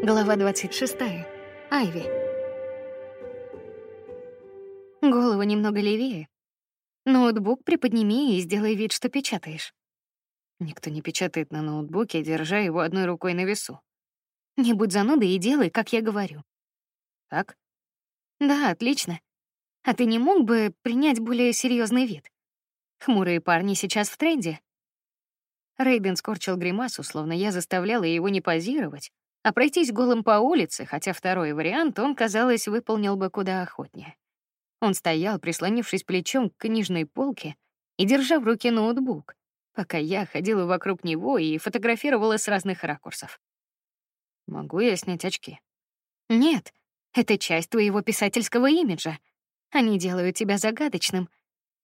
Глава 26. Айви. Голову немного левее. Ноутбук приподними и сделай вид, что печатаешь. Никто не печатает на ноутбуке, держа его одной рукой на весу. Не будь занудой и делай, как я говорю. Так? Да, отлично. А ты не мог бы принять более серьезный вид? Хмурые парни сейчас в тренде. Рейден скорчил гримасу, словно я заставляла его не позировать, а пройтись голым по улице, хотя второй вариант он, казалось, выполнил бы куда охотнее. Он стоял, прислонившись плечом к книжной полке и держа в руке ноутбук, пока я ходила вокруг него и фотографировала с разных ракурсов. Могу я снять очки? Нет, это часть твоего писательского имиджа. Они делают тебя загадочным.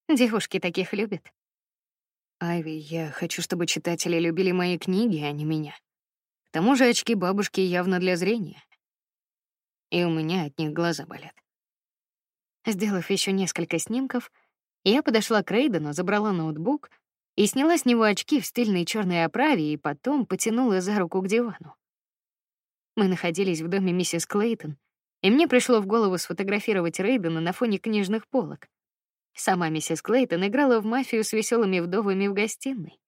Девушки таких любят. Айви, я хочу, чтобы читатели любили мои книги, а не меня. Тому же очки бабушки явно для зрения. И у меня от них глаза болят. Сделав еще несколько снимков, я подошла к Рейдену, забрала ноутбук и сняла с него очки в стильной черной оправе и потом потянула за руку к дивану. Мы находились в доме миссис Клейтон, и мне пришло в голову сфотографировать Рейдена на фоне книжных полок. Сама миссис Клейтон играла в мафию с веселыми вдовами в гостиной.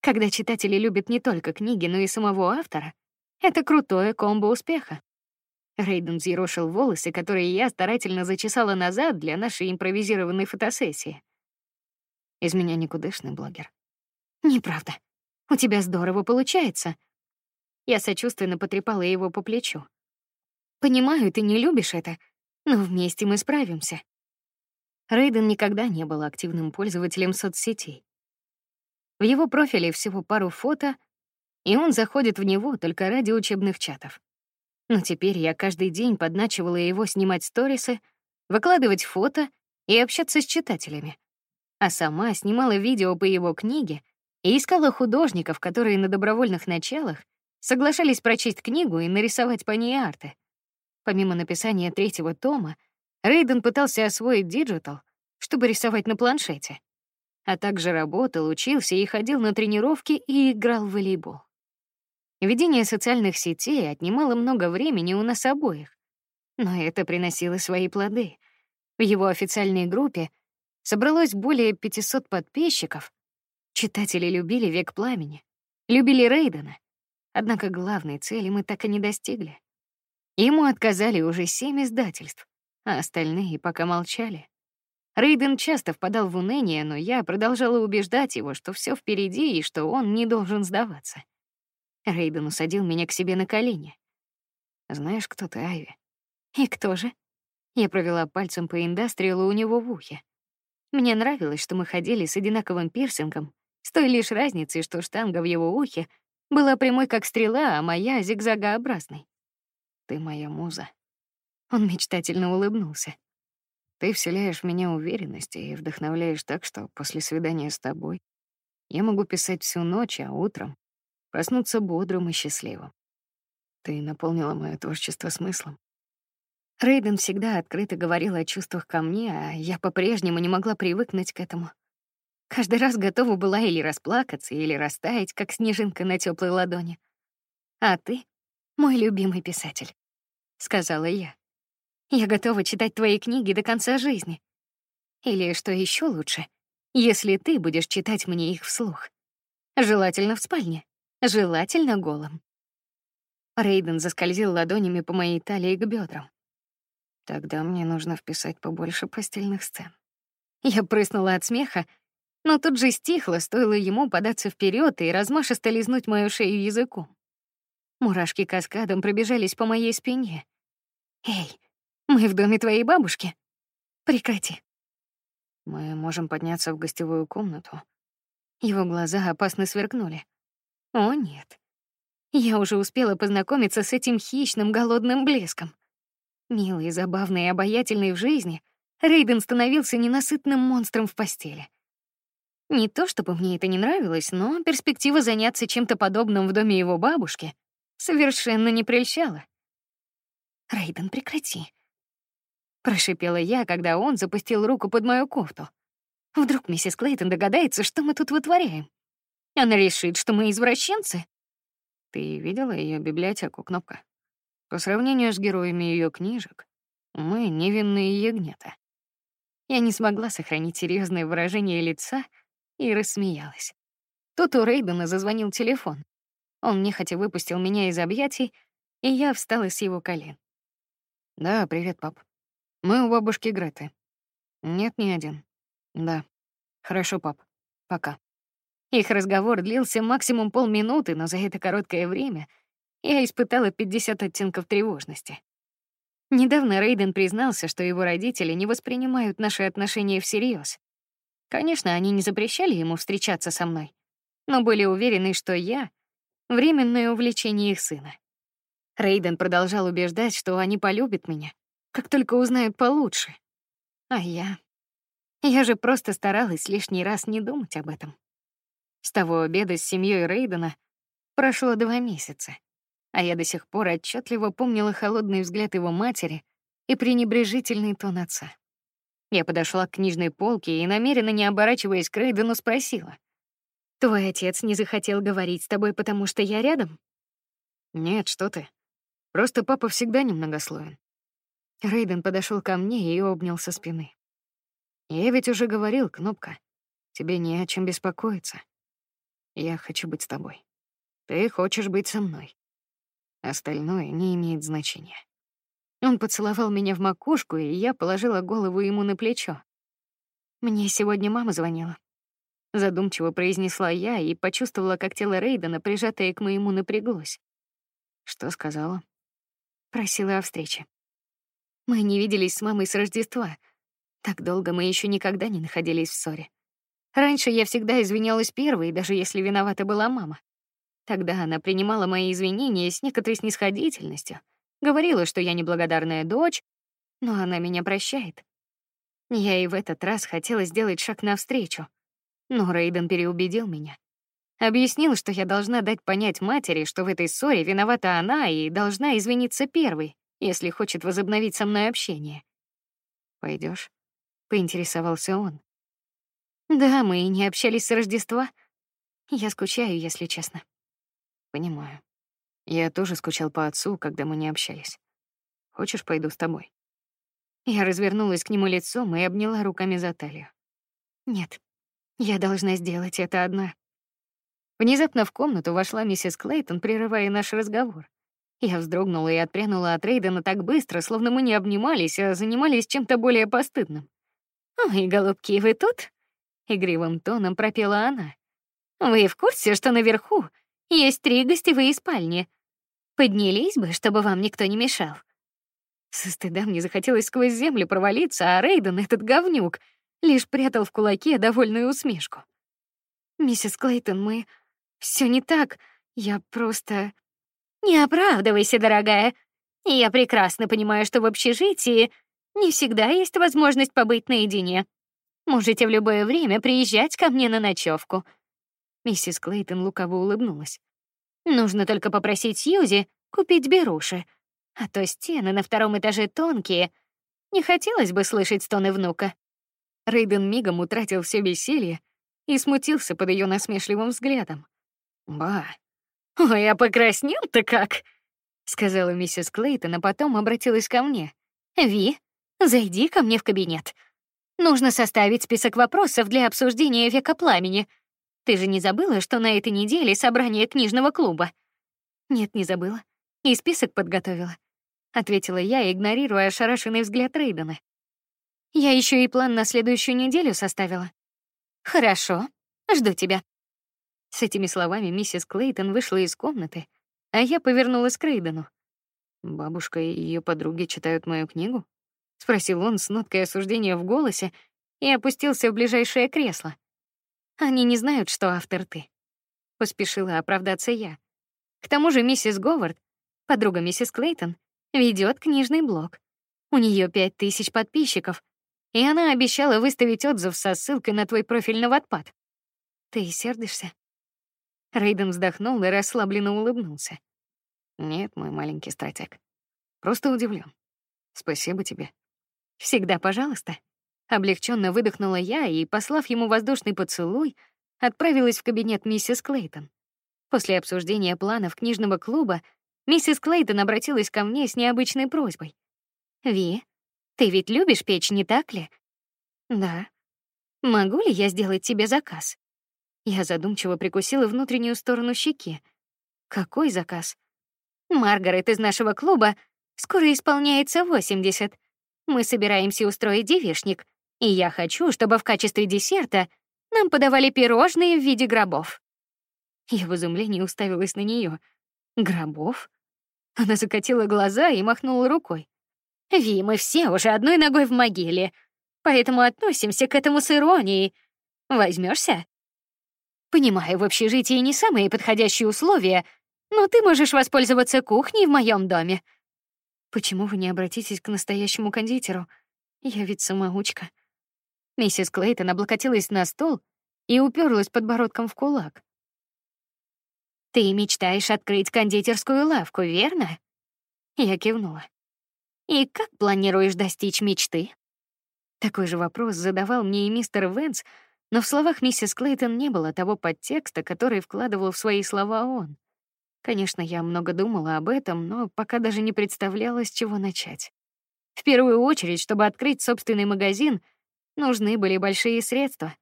Когда читатели любят не только книги, но и самого автора, это крутое комбо успеха. Рейден взъерошил волосы, которые я старательно зачесала назад для нашей импровизированной фотосессии. Из меня никудышный блогер. Неправда. У тебя здорово получается. Я сочувственно потрепала его по плечу. Понимаю, ты не любишь это, но вместе мы справимся. Рейден никогда не был активным пользователем соцсетей. В его профиле всего пару фото, и он заходит в него только ради учебных чатов. Но теперь я каждый день подначивала его снимать сторисы, выкладывать фото и общаться с читателями. А сама снимала видео по его книге и искала художников, которые на добровольных началах соглашались прочесть книгу и нарисовать по ней арты. Помимо написания третьего тома, Рейден пытался освоить digital, чтобы рисовать на планшете, а также работал, учился и ходил на тренировки и играл в волейбол. Ведение социальных сетей отнимало много времени у нас обоих, но это приносило свои плоды. В его официальной группе собралось более 500 подписчиков. Читатели любили «Век пламени», любили Рейдена, однако главной цели мы так и не достигли. Ему отказали уже семь издательств, а остальные пока молчали. Рейден часто впадал в уныние, но я продолжала убеждать его, что все впереди и что он не должен сдаваться. Рейден усадил меня к себе на колени. Знаешь, кто ты, Айви? И кто же? Я провела пальцем по индастриалу у него в ухе. Мне нравилось, что мы ходили с одинаковым пирсингом, с той лишь разницей, что штанга в его ухе была прямой как стрела, а моя зигзагообразной. Ты моя муза. Он мечтательно улыбнулся. Ты вселяешь в меня уверенность и вдохновляешь так, что после свидания с тобой я могу писать всю ночь, а утром проснуться бодрым и счастливым. Ты наполнила мое творчество смыслом. Рейден всегда открыто говорил о чувствах ко мне, а я по-прежнему не могла привыкнуть к этому. Каждый раз готова была или расплакаться, или растаять, как снежинка на теплой ладони. А ты — мой любимый писатель, — сказала я. Я готова читать твои книги до конца жизни. Или, что еще лучше, если ты будешь читать мне их вслух. Желательно в спальне, желательно голым. Рейден заскользил ладонями по моей талии к бедрам. Тогда мне нужно вписать побольше постельных сцен. Я прыснула от смеха, но тут же стихло, стоило ему податься вперед и размашисто лизнуть мою шею языком. Мурашки каскадом пробежались по моей спине. «Эй, мы в доме твоей бабушки. Прекрати. Мы можем подняться в гостевую комнату. Его глаза опасно сверкнули. О, нет. Я уже успела познакомиться с этим хищным голодным блеском. Милый, забавный и обаятельный в жизни, Рейден становился ненасытным монстром в постели. Не то чтобы мне это не нравилось, но перспектива заняться чем-то подобным в доме его бабушки совершенно не прельщала. Рейден, прекрати прошипела я, когда он запустил руку под мою кофту. Вдруг миссис Клейтон догадается, что мы тут вытворяем. Она решит, что мы извращенцы. Ты видела ее библиотеку, Кнопка? По сравнению с героями ее книжек, мы невинные ягнята. Я не смогла сохранить серьезное выражение лица и рассмеялась. Тут у Рейдена зазвонил телефон. Он нехотя выпустил меня из объятий, и я встала с его колен. Да, привет, пап. Мы у бабушки Греты. Нет, не один. Да. Хорошо, пап. Пока. Их разговор длился максимум полминуты, но за это короткое время я испытала 50 оттенков тревожности. Недавно Рейден признался, что его родители не воспринимают наши отношения всерьез. Конечно, они не запрещали ему встречаться со мной, но были уверены, что я — временное увлечение их сына. Рейден продолжал убеждать, что они полюбят меня, как только узнают получше. А я... Я же просто старалась лишний раз не думать об этом. С того обеда с семьей Рейдена прошло два месяца, а я до сих пор отчетливо помнила холодный взгляд его матери и пренебрежительный тон отца. Я подошла к книжной полке и, намеренно не оборачиваясь к Рейдену, спросила. «Твой отец не захотел говорить с тобой, потому что я рядом?» «Нет, что ты. Просто папа всегда немногословен». Рейден подошел ко мне и обнял со спины. «Я ведь уже говорил, Кнопка, тебе не о чем беспокоиться. Я хочу быть с тобой. Ты хочешь быть со мной. Остальное не имеет значения». Он поцеловал меня в макушку, и я положила голову ему на плечо. Мне сегодня мама звонила. Задумчиво произнесла я и почувствовала, как тело Рейдена, прижатое к моему, напряглось. Что сказала? Просила о встрече. Мы не виделись с мамой с Рождества. Так долго мы еще никогда не находились в ссоре. Раньше я всегда извинялась первой, даже если виновата была мама. Тогда она принимала мои извинения с некоторой снисходительностью, говорила, что я неблагодарная дочь, но она меня прощает. Я и в этот раз хотела сделать шаг навстречу, но Рейден переубедил меня. Объяснил, что я должна дать понять матери, что в этой ссоре виновата она и должна извиниться первой, если хочет возобновить со мной общение. Пойдешь? поинтересовался он. Да, мы и не общались с Рождества. Я скучаю, если честно. Понимаю. Я тоже скучал по отцу, когда мы не общались. Хочешь, пойду с тобой? Я развернулась к нему лицом и обняла руками за талию. Нет, я должна сделать это одна. Внезапно в комнату вошла миссис Клейтон, прерывая наш разговор. Я вздрогнула и отпрянула от Рейдена так быстро, словно мы не обнимались, а занимались чем-то более постыдным. «Ой, голубки, вы тут?» — игривым тоном пропела она. «Вы в курсе, что наверху есть три гостевые спальни? Поднялись бы, чтобы вам никто не мешал». Со стыда мне захотелось сквозь землю провалиться, а Рейден, этот говнюк, лишь прятал в кулаке довольную усмешку. «Миссис Клейтон, мы... все не так. Я просто...» «Не оправдывайся, дорогая. Я прекрасно понимаю, что в общежитии не всегда есть возможность побыть наедине. Можете в любое время приезжать ко мне на ночевку. Миссис Клейтон лукаво улыбнулась. Нужно только попросить Сьюзи купить беруши, а то стены на втором этаже тонкие. Не хотелось бы слышать стоны внука. Рейден мигом утратил все веселье и смутился под ее насмешливым взглядом. Ба. Ой, я покраснел-то как, сказала миссис Клейтон, а потом обратилась ко мне. Ви, зайди ко мне в кабинет. Нужно составить список вопросов для обсуждения века пламени. Ты же не забыла, что на этой неделе собрание книжного клуба? Нет, не забыла. И список подготовила, ответила я, игнорируя ошарашенный взгляд Рейдена. Я еще и план на следующую неделю составила. Хорошо, жду тебя. С этими словами миссис Клейтон вышла из комнаты, а я повернулась к Рейдену. Бабушка и ее подруги читают мою книгу? спросил он с ноткой осуждения в голосе и опустился в ближайшее кресло. Они не знают, что автор ты. Поспешила оправдаться я. К тому же миссис Говард, подруга миссис Клейтон, ведет книжный блог. У нее пять тысяч подписчиков, и она обещала выставить отзыв со ссылкой на твой профиль на Wattpad. Ты сердишься? Рейден вздохнул и расслабленно улыбнулся. Нет, мой маленький стратег. Просто удивлен. Спасибо тебе. Всегда, пожалуйста. Облегченно выдохнула я и, послав ему воздушный поцелуй, отправилась в кабинет миссис Клейтон. После обсуждения планов книжного клуба миссис Клейтон обратилась ко мне с необычной просьбой. «Ви, ты ведь любишь печь, не так ли?» «Да». «Могу ли я сделать тебе заказ?» Я задумчиво прикусила внутреннюю сторону щеки. «Какой заказ?» «Маргарет из нашего клуба скоро исполняется 80. Мы собираемся устроить девишник, и я хочу, чтобы в качестве десерта нам подавали пирожные в виде гробов». Я в изумлении уставилась на нее. Гробов? Она закатила глаза и махнула рукой. Ви, мы все уже одной ногой в могиле, поэтому относимся к этому с иронией. Возьмешься? Понимаю, в общежитии не самые подходящие условия, но ты можешь воспользоваться кухней в моем доме. Почему вы не обратитесь к настоящему кондитеру? Я ведь самоучка. Миссис Клейтон облокотилась на стол и уперлась подбородком в кулак. Ты мечтаешь открыть кондитерскую лавку, верно? Я кивнула. И как планируешь достичь мечты? Такой же вопрос задавал мне и мистер Венс, но в словах миссис Клейтон не было того подтекста, который вкладывал в свои слова он. Конечно, я много думала об этом, но пока даже не представляла, с чего начать. В первую очередь, чтобы открыть собственный магазин, нужны были большие средства.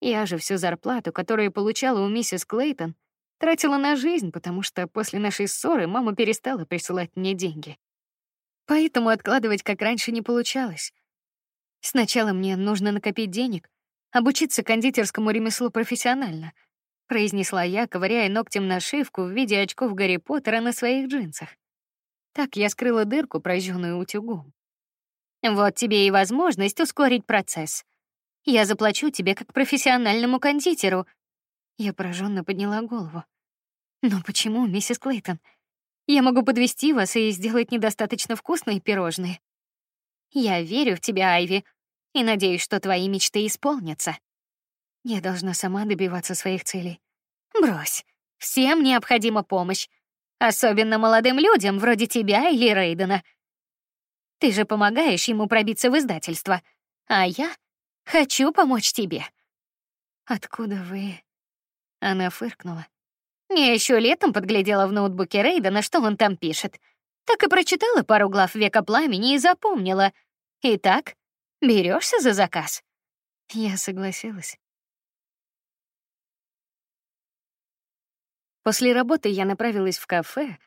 Я же всю зарплату, которую получала у миссис Клейтон, Тратила на жизнь, потому что после нашей ссоры мама перестала присылать мне деньги. Поэтому откладывать как раньше не получалось. Сначала мне нужно накопить денег, обучиться кондитерскому ремеслу профессионально, произнесла я, ковыряя ногтем нашивку в виде очков Гарри Поттера на своих джинсах. Так я скрыла дырку, прожженную утюгом. Вот тебе и возможность ускорить процесс. Я заплачу тебе как профессиональному кондитеру, я пораженно подняла голову. Но почему, миссис Клейтон? Я могу подвести вас и сделать недостаточно вкусные пирожные. Я верю в тебя, Айви, и надеюсь, что твои мечты исполнятся. Я должна сама добиваться своих целей. Брось. Всем необходима помощь, особенно молодым людям вроде тебя или Рейдена. Ты же помогаешь ему пробиться в издательство, а я хочу помочь тебе. Откуда вы? Она фыркнула. Я еще летом подглядела в ноутбуке Рейда, что он там пишет. Так и прочитала пару глав «Века пламени» и запомнила. Итак, берешься за заказ? Я согласилась. После работы я направилась в кафе,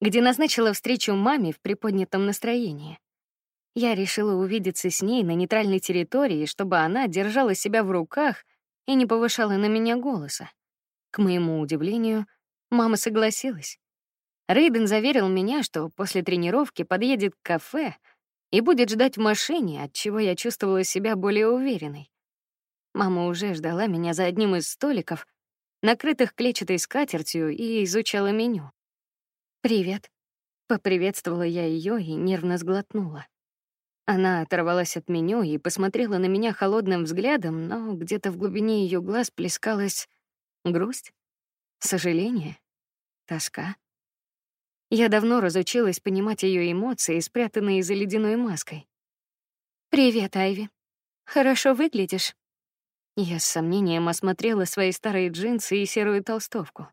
где назначила встречу маме в приподнятом настроении. Я решила увидеться с ней на нейтральной территории, чтобы она держала себя в руках и не повышала на меня голоса. К моему удивлению, мама согласилась. Рейден заверил меня, что после тренировки подъедет к кафе и будет ждать в машине, от чего я чувствовала себя более уверенной. Мама уже ждала меня за одним из столиков, накрытых клетчатой скатертью, и изучала меню. «Привет», — поприветствовала я ее и нервно сглотнула. Она оторвалась от меню и посмотрела на меня холодным взглядом, но где-то в глубине ее глаз плескалась Грусть? Сожаление? Тоска? Я давно разучилась понимать ее эмоции, спрятанные за ледяной маской. «Привет, Айви. Хорошо выглядишь». Я с сомнением осмотрела свои старые джинсы и серую толстовку.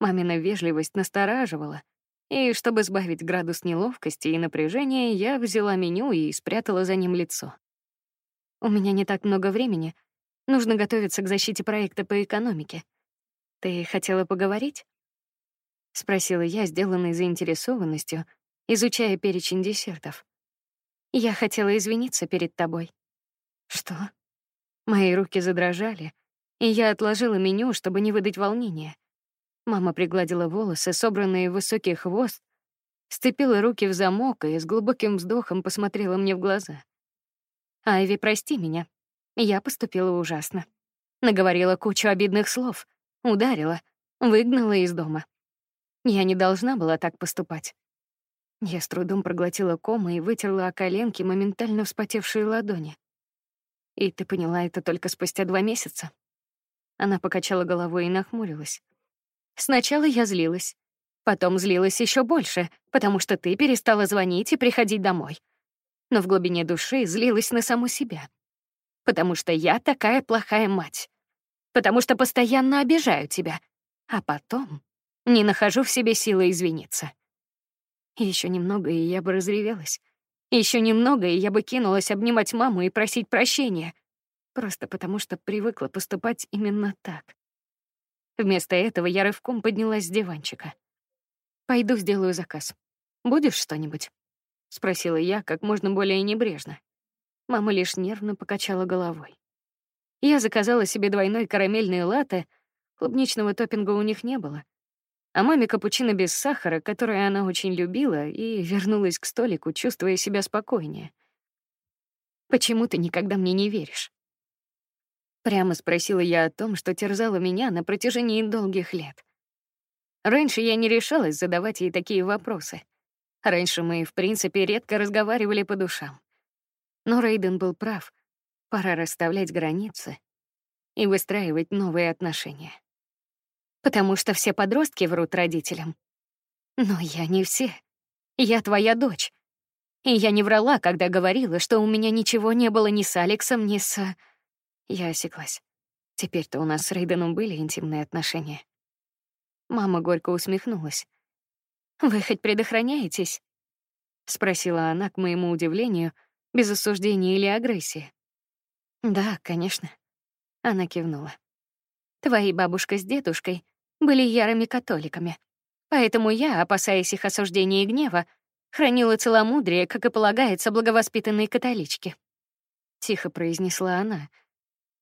Мамина вежливость настораживала, и чтобы сбавить градус неловкости и напряжения, я взяла меню и спрятала за ним лицо. У меня не так много времени. Нужно готовиться к защите проекта по экономике. Ты хотела поговорить? Спросила я, сделанной заинтересованностью, изучая перечень десертов. Я хотела извиниться перед тобой. Что? Мои руки задрожали, и я отложила меню, чтобы не выдать волнения. Мама пригладила волосы, собранные в высокий хвост, сцепила руки в замок и с глубоким вздохом посмотрела мне в глаза. Айви, прости меня. Я поступила ужасно. Наговорила кучу обидных слов, Ударила, выгнала из дома. Я не должна была так поступать. Я с трудом проглотила ком и вытерла о коленки моментально вспотевшие ладони. И ты поняла это только спустя два месяца. Она покачала головой и нахмурилась. Сначала я злилась, потом злилась еще больше, потому что ты перестала звонить и приходить домой. Но в глубине души злилась на саму себя, потому что я такая плохая мать потому что постоянно обижаю тебя. А потом Не нахожу в себе силы извиниться. Еще немного, и я бы разревелась. Еще немного, и я бы кинулась обнимать маму и просить прощения. Просто потому, что привыкла поступать именно так. Вместо этого я рывком поднялась с диванчика. «Пойду сделаю заказ. Будешь что-нибудь?» — спросила я как можно более небрежно. Мама лишь нервно покачала головой. Я заказала себе двойной карамельный латте, клубничного топпинга у них не было, а маме капучино без сахара, которое она очень любила, и вернулась к столику, чувствуя себя спокойнее. «Почему ты никогда мне не веришь?» Прямо спросила я о том, что терзало меня на протяжении долгих лет. Раньше я не решалась задавать ей такие вопросы. Раньше мы, в принципе, редко разговаривали по душам. Но Рейден был прав. Пора расставлять границы и выстраивать новые отношения потому что все подростки врут родителям. Но я не все. Я твоя дочь. И я не врала, когда говорила, что у меня ничего не было ни с Алексом, ни с... Я осеклась. Теперь-то у нас с Рейденом были интимные отношения. Мама горько усмехнулась. «Вы хоть предохраняетесь?» — спросила она, к моему удивлению, без осуждения или агрессии. «Да, конечно». Она кивнула. «Твои бабушка с дедушкой были ярыми католиками. Поэтому я, опасаясь их осуждения и гнева, хранила целомудрие, как и полагается благовоспитанной католичке. Тихо произнесла она.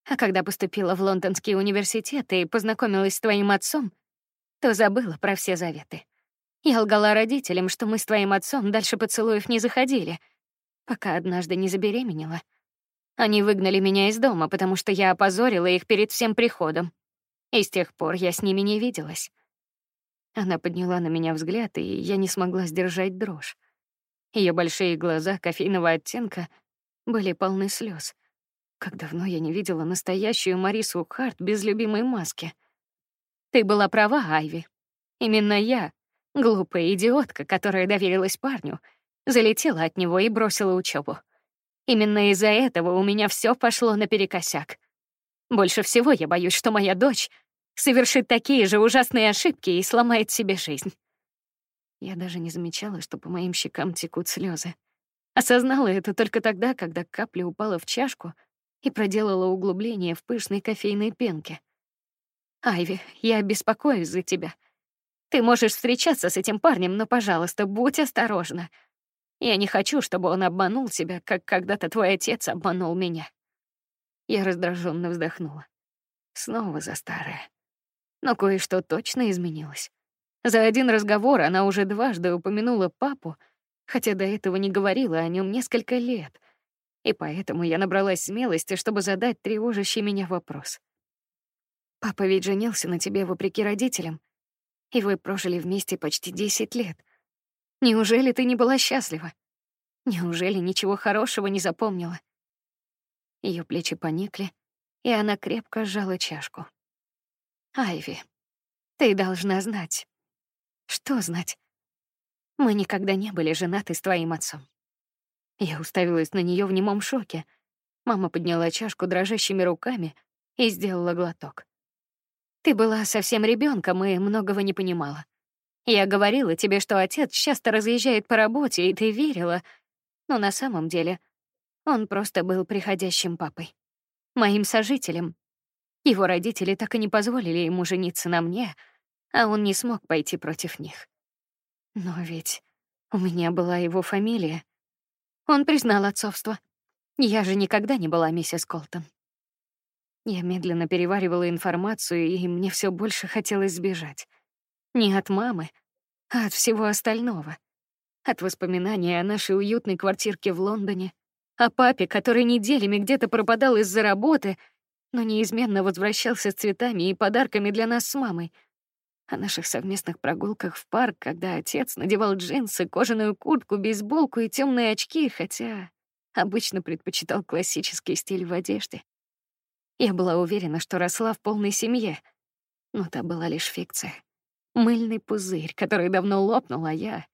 А когда поступила в Лондонский университет и познакомилась с твоим отцом, то забыла про все заветы. Я лгала родителям, что мы с твоим отцом дальше поцелуев не заходили, пока однажды не забеременела. Они выгнали меня из дома, потому что я опозорила их перед всем приходом и с тех пор я с ними не виделась. Она подняла на меня взгляд, и я не смогла сдержать дрожь. Ее большие глаза кофейного оттенка были полны слез. Как давно я не видела настоящую Марису Харт без любимой маски. Ты была права, Айви. Именно я, глупая идиотка, которая доверилась парню, залетела от него и бросила учебу. Именно из-за этого у меня все пошло наперекосяк. Больше всего я боюсь, что моя дочь совершит такие же ужасные ошибки и сломает себе жизнь. Я даже не замечала, что по моим щекам текут слезы. Осознала это только тогда, когда капля упала в чашку и проделала углубление в пышной кофейной пенке. Айви, я беспокоюсь за тебя. Ты можешь встречаться с этим парнем, но, пожалуйста, будь осторожна. Я не хочу, чтобы он обманул тебя, как когда-то твой отец обманул меня. Я раздраженно вздохнула. Снова за старое. Но кое-что точно изменилось. За один разговор она уже дважды упомянула папу, хотя до этого не говорила о нем несколько лет. И поэтому я набралась смелости, чтобы задать тревожащий меня вопрос. Папа ведь женился на тебе вопреки родителям, и вы прожили вместе почти десять лет. Неужели ты не была счастлива? Неужели ничего хорошего не запомнила? Ее плечи поникли, и она крепко сжала чашку. Айви, ты должна знать. Что знать? Мы никогда не были женаты с твоим отцом. Я уставилась на нее в немом шоке. Мама подняла чашку дрожащими руками и сделала глоток. Ты была совсем ребенком и многого не понимала. Я говорила тебе, что отец часто разъезжает по работе, и ты верила, но на самом деле он просто был приходящим папой, моим сожителем, его родители так и не позволили ему жениться на мне, а он не смог пойти против них. Но ведь у меня была его фамилия. Он признал отцовство. Я же никогда не была миссис Колтон. Я медленно переваривала информацию, и мне все больше хотелось сбежать. Не от мамы, а от всего остального. От воспоминаний о нашей уютной квартирке в Лондоне, о папе, который неделями где-то пропадал из-за работы — но неизменно возвращался с цветами и подарками для нас с мамой. О наших совместных прогулках в парк, когда отец надевал джинсы, кожаную куртку, бейсболку и темные очки, хотя обычно предпочитал классический стиль в одежде. Я была уверена, что росла в полной семье, но та была лишь фикция. Мыльный пузырь, который давно лопнул, а я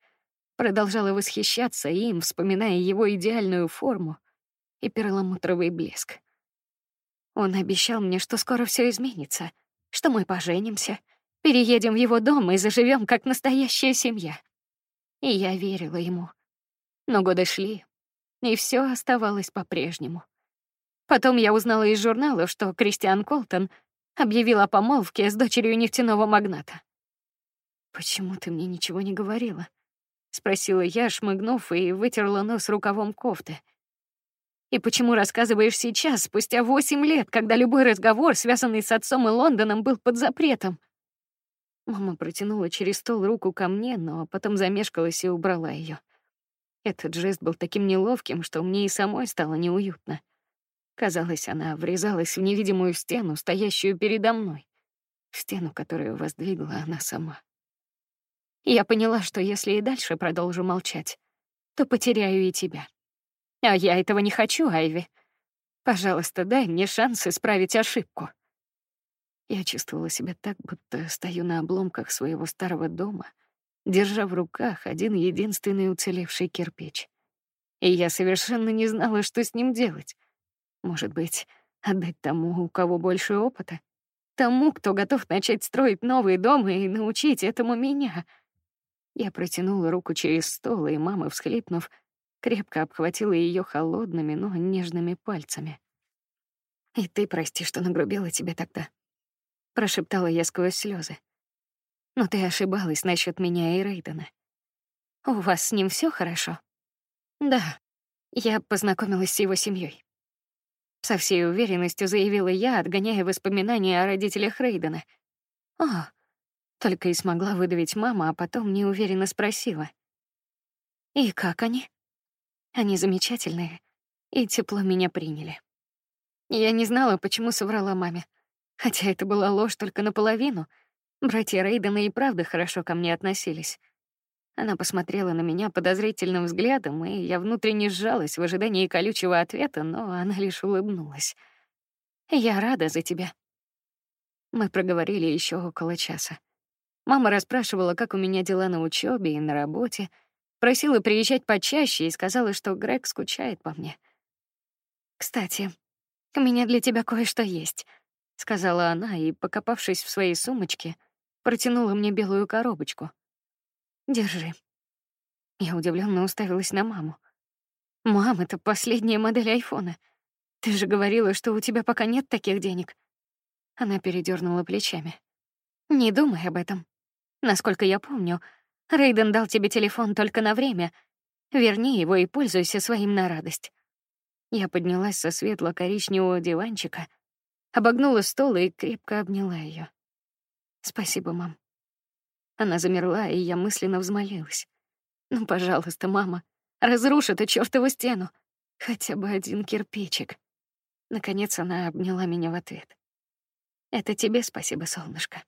продолжала восхищаться им, вспоминая его идеальную форму и перламутровый блеск. Он обещал мне, что скоро все изменится, что мы поженимся, Переедем в его дом и заживем как настоящая семья. И я верила ему. Но годы шли, и все оставалось по-прежнему. Потом я узнала из журнала, что Кристиан Колтон объявил о помолвке с дочерью нефтяного магната. Почему ты мне ничего не говорила? Спросила я, шмыгнув и вытерла нос рукавом кофты. И почему рассказываешь сейчас, спустя восемь лет, когда любой разговор, связанный с отцом и Лондоном, был под запретом? Мама протянула через стол руку ко мне, но потом замешкалась и убрала ее. Этот жест был таким неловким, что мне и самой стало неуютно. Казалось, она врезалась в невидимую стену, стоящую передо мной, стену, которую воздвигла она сама. Я поняла, что если и дальше продолжу молчать, то потеряю и тебя. А я этого не хочу, Айви. Пожалуйста, дай мне шанс исправить ошибку. Я чувствовала себя так, будто стою на обломках своего старого дома, держа в руках один единственный уцелевший кирпич. И я совершенно не знала, что с ним делать. Может быть, отдать тому, у кого больше опыта? Тому, кто готов начать строить новый дом и научить этому меня. Я протянула руку через стол, и мама, всхлипнув, крепко обхватила ее холодными, но нежными пальцами. И ты прости, что нагрубила тебе тогда, прошептала я сквозь слезы. Но ты ошибалась насчет меня и Рейдена. У вас с ним все хорошо? Да. Я познакомилась с его семьей. Со всей уверенностью заявила я, отгоняя воспоминания о родителях Рейдена. О, только и смогла выдавить мама, а потом неуверенно спросила: "И как они?" "Они замечательные и тепло меня приняли". Я не знала, почему соврала маме, хотя это была ложь только наполовину. Братья Рейдена и правда хорошо ко мне относились. Она посмотрела на меня подозрительным взглядом, и я внутренне сжалась в ожидании колючего ответа, но она лишь улыбнулась. Я рада за тебя. Мы проговорили еще около часа. Мама расспрашивала, как у меня дела на учебе и на работе, просила приезжать почаще и сказала, что Грег скучает по мне. Кстати, у меня для тебя кое-что есть, сказала она и, покопавшись в своей сумочке, протянула мне белую коробочку. Держи. Я удивленно уставилась на маму. Мам, это последняя модель айфона. Ты же говорила, что у тебя пока нет таких денег. Она передернула плечами. Не думай об этом. Насколько я помню, Рейден дал тебе телефон только на время. Верни его и пользуйся своим на радость. Я поднялась со светло-коричневого диванчика, обогнула стол и крепко обняла ее. Спасибо, мам. Она замерла, и я мысленно взмолилась. Ну, пожалуйста, мама, разрушь эту чёртову стену. Хотя бы один кирпичик. Наконец она обняла меня в ответ. Это тебе спасибо, солнышко.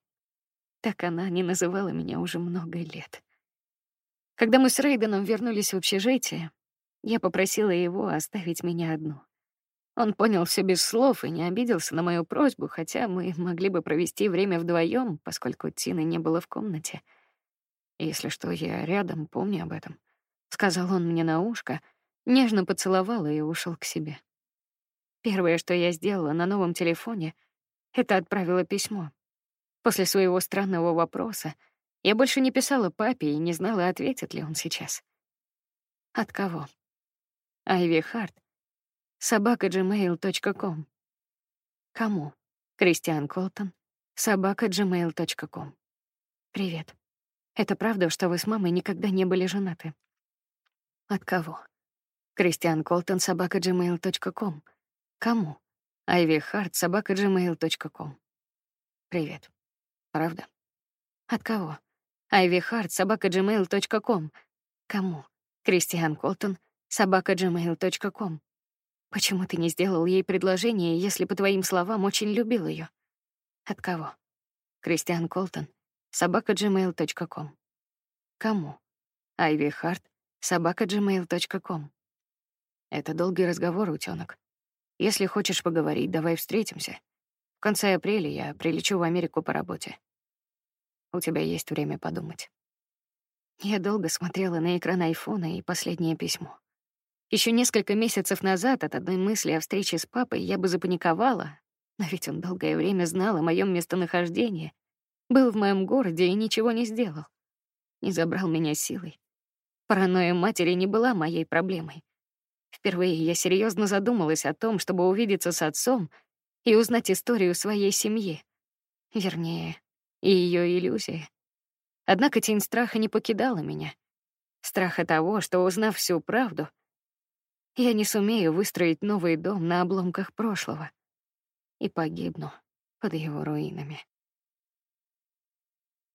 Так она не называла меня уже много лет. Когда мы с Рейденом вернулись в общежитие, я попросила его оставить меня одну. Он понял все без слов и не обиделся на мою просьбу, хотя мы могли бы провести время вдвоем, поскольку Тины не было в комнате. Если что, я рядом, помни об этом, сказал он мне на ушко, нежно поцеловал и ушел к себе. Первое, что я сделала на новом телефоне, это отправила письмо. После своего странного вопроса я больше не писала папе и не знала, ответит ли он сейчас. От кого? Айви Харт собака gmail.com. Кому? Кристиан Колтон, собака gmail.com. Привет. Это правда, что вы с мамой никогда не были женаты? От кого? Кристиан Колтон, собака gmail.com. Кому? Айви Харт, собака gmail.com. Привет. Правда? От кого? Айви Харт, собака gmail.com. Кому? Кристиан Колтон, собака gmail.com. Почему ты не сделал ей предложение, если по твоим словам очень любил ее? От кого? Кристиан Колтон. Собака gmail.com. Кому? Айви Харт. Собака gmail.com. Это долгий разговор, утёнок. Если хочешь поговорить, давай встретимся. В конце апреля я прилечу в Америку по работе. У тебя есть время подумать. Я долго смотрела на экран айфона и последнее письмо. Еще несколько месяцев назад от одной мысли о встрече с папой я бы запаниковала, но ведь он долгое время знал о моем местонахождении, Был в моем городе и ничего не сделал. Не забрал меня силой. Паранойя матери не была моей проблемой. Впервые я серьезно задумалась о том, чтобы увидеться с отцом и узнать историю своей семьи. Вернее, и ее иллюзии. Однако тень страха не покидала меня. Страха того, что, узнав всю правду, я не сумею выстроить новый дом на обломках прошлого и погибну под его руинами.